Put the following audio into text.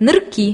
نركي.